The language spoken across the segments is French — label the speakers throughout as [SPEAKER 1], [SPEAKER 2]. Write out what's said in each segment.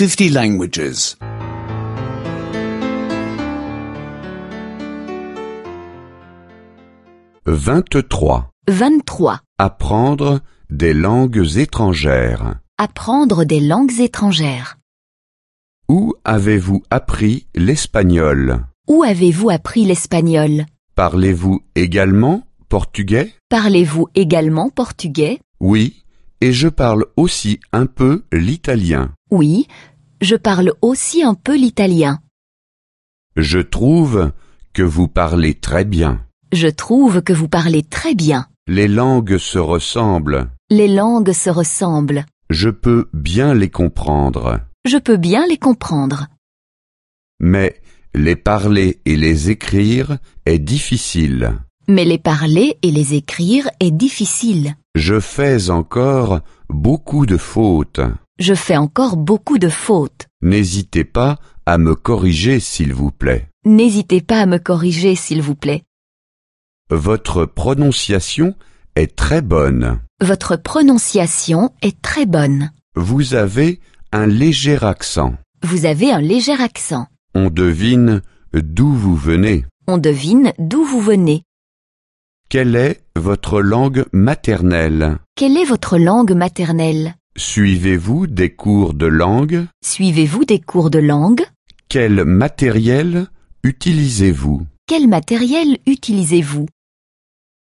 [SPEAKER 1] 50 languages.
[SPEAKER 2] 23.
[SPEAKER 3] 23.
[SPEAKER 2] Apprendre des langues étrangères.
[SPEAKER 3] Apprendre des langues étrangères.
[SPEAKER 2] Où avez-vous appris l'espagnol?
[SPEAKER 3] Où avez-vous appris l'espagnol?
[SPEAKER 2] Parlez-vous également portugais?
[SPEAKER 3] Parlez-vous également portugais?
[SPEAKER 2] Oui, et je parle aussi un peu l'italien.
[SPEAKER 3] Oui, je parle aussi un peu l'italien.
[SPEAKER 2] Je trouve que vous parlez très bien.
[SPEAKER 3] Je trouve que vous parlez très bien.
[SPEAKER 2] Les langues se ressemblent.
[SPEAKER 3] Les langues se ressemblent.
[SPEAKER 2] Je peux bien les comprendre.
[SPEAKER 3] Je peux bien les comprendre.
[SPEAKER 2] Mais les parler et les écrire est difficile.
[SPEAKER 3] Mais les parler et les écrire est difficile.
[SPEAKER 2] Je fais encore beaucoup de fautes.
[SPEAKER 3] Je fais encore beaucoup de fautes.
[SPEAKER 2] N'hésitez pas à me corriger s'il vous plaît.
[SPEAKER 3] N'hésitez pas à me corriger, s'il vous plaît.
[SPEAKER 2] Votre prononciation est très bonne.
[SPEAKER 3] Votre prononciation est très bonne.
[SPEAKER 2] Vous avez un léger accent.
[SPEAKER 3] Vous avez un léger accent.
[SPEAKER 2] On devine d'où vous venez.
[SPEAKER 3] On devine d'où vous venez.
[SPEAKER 2] Quelle est votre langue maternelle?
[SPEAKER 3] Quelle est votre langue maternelle?
[SPEAKER 2] Suivez-vous des cours de langue?
[SPEAKER 3] Suivez-vous des cours de langue?
[SPEAKER 2] Quel matériel utilisez-vous?
[SPEAKER 3] Quel matériel utilisez-vous?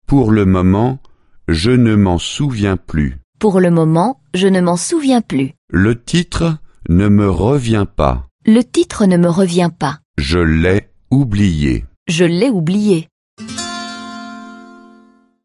[SPEAKER 2] Pour le moment, je ne m'en souviens plus.
[SPEAKER 3] Pour le moment, je ne m'en souviens plus.
[SPEAKER 2] Le titre ne me revient pas.
[SPEAKER 3] Le titre ne me revient pas.
[SPEAKER 2] Je l'ai oublié.
[SPEAKER 3] Je l'ai oublié.